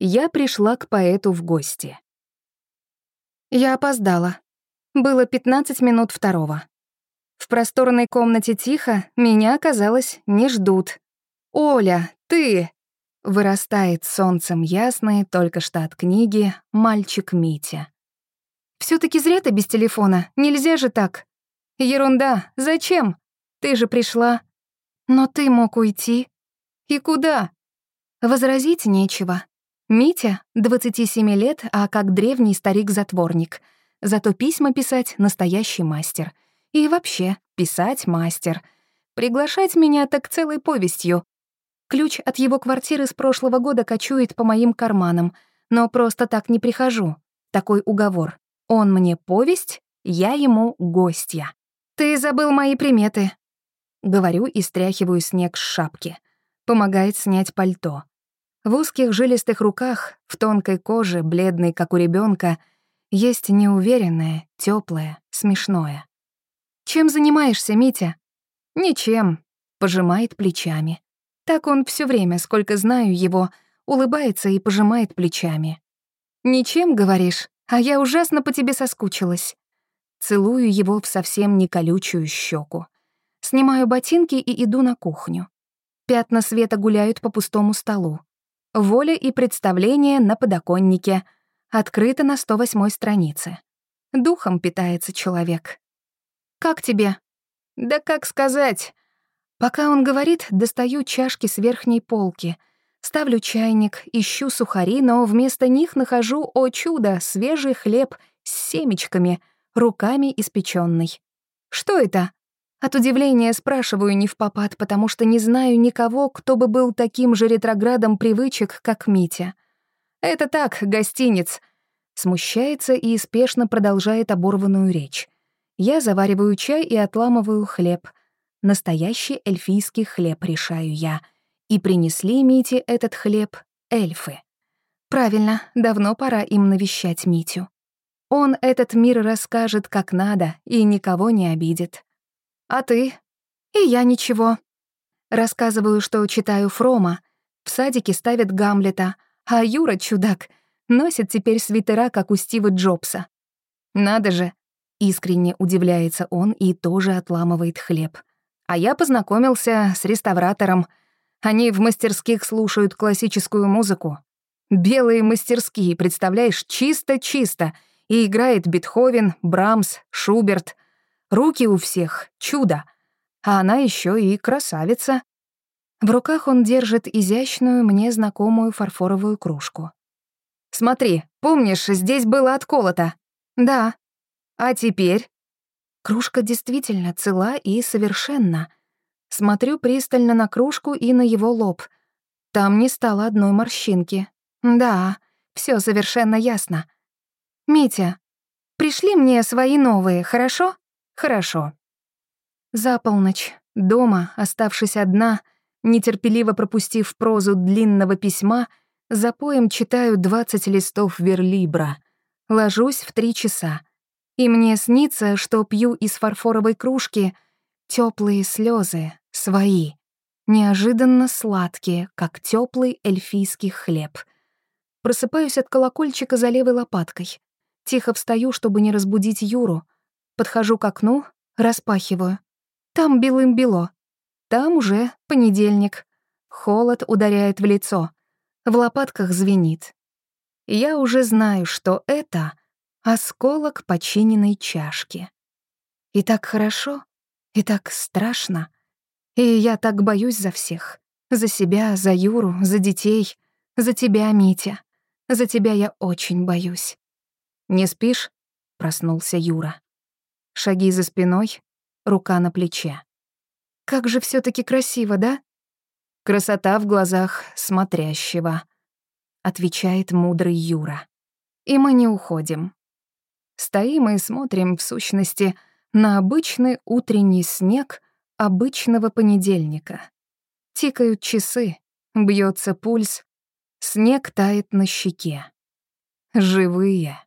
я пришла к поэту в гости. Я опоздала. Было 15 минут второго. В просторной комнате тихо, меня, казалось, не ждут. «Оля, ты!» Вырастает солнцем ясный, только что от книги, мальчик Митя. все таки зря ты без телефона, нельзя же так». «Ерунда, зачем? Ты же пришла». «Но ты мог уйти». «И куда?» Возразить нечего. Митя, 27 лет, а как древний старик-затворник. Зато письма писать — настоящий мастер. И вообще, писать — мастер. Приглашать меня так целой повестью. Ключ от его квартиры с прошлого года кочует по моим карманам, но просто так не прихожу. Такой уговор. Он мне повесть, я ему гостья. «Ты забыл мои приметы», — говорю и стряхиваю снег с шапки. Помогает снять пальто. В узких жилистых руках, в тонкой коже, бледной, как у ребенка, есть неуверенное, теплое, смешное. «Чем занимаешься, Митя?» «Ничем», — пожимает плечами. Так он все время, сколько знаю его, улыбается и пожимает плечами. «Ничем, говоришь, а я ужасно по тебе соскучилась». Целую его в совсем не колючую щеку. Снимаю ботинки и иду на кухню. Пятна света гуляют по пустому столу. Воля и представление на подоконнике. Открыто на 108 странице. Духом питается человек. «Как тебе?» «Да как сказать?» Пока он говорит, достаю чашки с верхней полки. Ставлю чайник, ищу сухари, но вместо них нахожу, о чудо, свежий хлеб с семечками, руками испеченный. Что это? От удивления спрашиваю не в попад, потому что не знаю никого, кто бы был таким же ретроградом привычек, как Митя. Это так, гостиниц. Смущается и спешно продолжает оборванную речь. Я завариваю чай и отламываю хлеб. Настоящий эльфийский хлеб, решаю я. И принесли Мите этот хлеб эльфы. Правильно, давно пора им навещать Митю. Он этот мир расскажет как надо и никого не обидит. А ты? И я ничего. Рассказываю, что читаю Фрома. В садике ставят Гамлета, а Юра, чудак, носит теперь свитера, как у Стива Джобса. Надо же. Искренне удивляется он и тоже отламывает хлеб. А я познакомился с реставратором. Они в мастерских слушают классическую музыку. Белые мастерские, представляешь, чисто-чисто. И играет Бетховен, Брамс, Шуберт. Руки у всех — чудо. А она еще и красавица. В руках он держит изящную, мне знакомую фарфоровую кружку. «Смотри, помнишь, здесь было отколото?» «Да». «А теперь?» Кружка действительно цела и совершенна. Смотрю пристально на кружку и на его лоб. Там не стало одной морщинки. Да, все совершенно ясно. «Митя, пришли мне свои новые, хорошо?» Хорошо. За полночь, дома, оставшись одна, нетерпеливо пропустив прозу длинного письма, за поем читаю 20 листов верлибра. Ложусь в три часа. И мне снится, что пью из фарфоровой кружки теплые слезы, свои, неожиданно сладкие, как теплый эльфийский хлеб. Просыпаюсь от колокольчика за левой лопаткой. Тихо встаю, чтобы не разбудить Юру — Подхожу к окну, распахиваю. Там белым-бело. Там уже понедельник. Холод ударяет в лицо. В лопатках звенит. Я уже знаю, что это осколок починенной чашки. И так хорошо, и так страшно. И я так боюсь за всех. За себя, за Юру, за детей, за тебя, Митя. За тебя я очень боюсь. «Не спишь?» — проснулся Юра. Шаги за спиной, рука на плече. Как же все таки красиво, да? Красота в глазах смотрящего, отвечает мудрый Юра. И мы не уходим. Стоим и смотрим, в сущности, на обычный утренний снег обычного понедельника. Тикают часы, бьется пульс, снег тает на щеке. Живые.